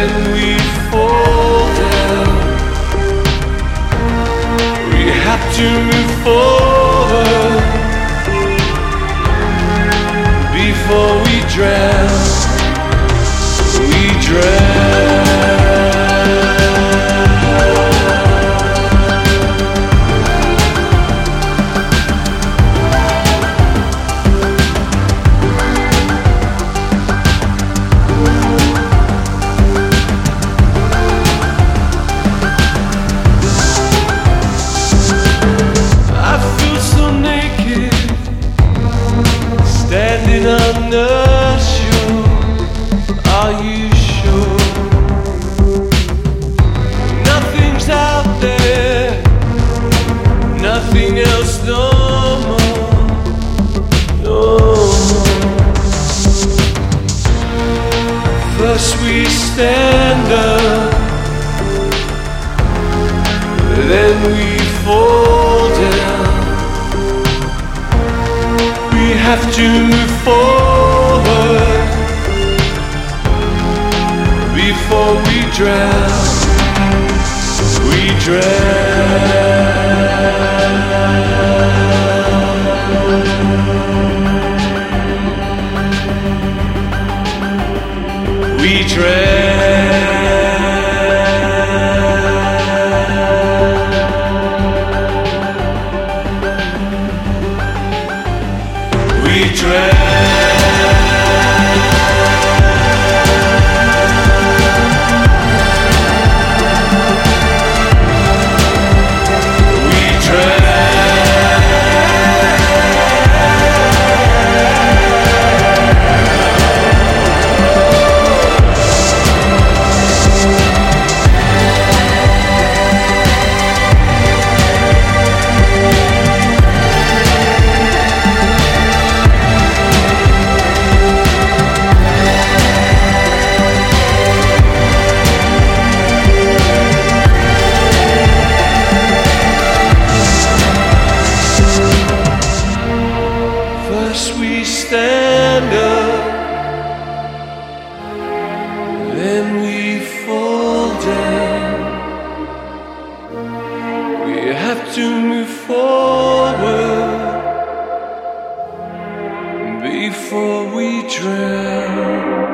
and we fall down. We have to move forward before we drown. Stand up then we fall down. We have to move forward before we drown. We drown. We drown. First we stand up, then we fall down. We have to move forward before we drown.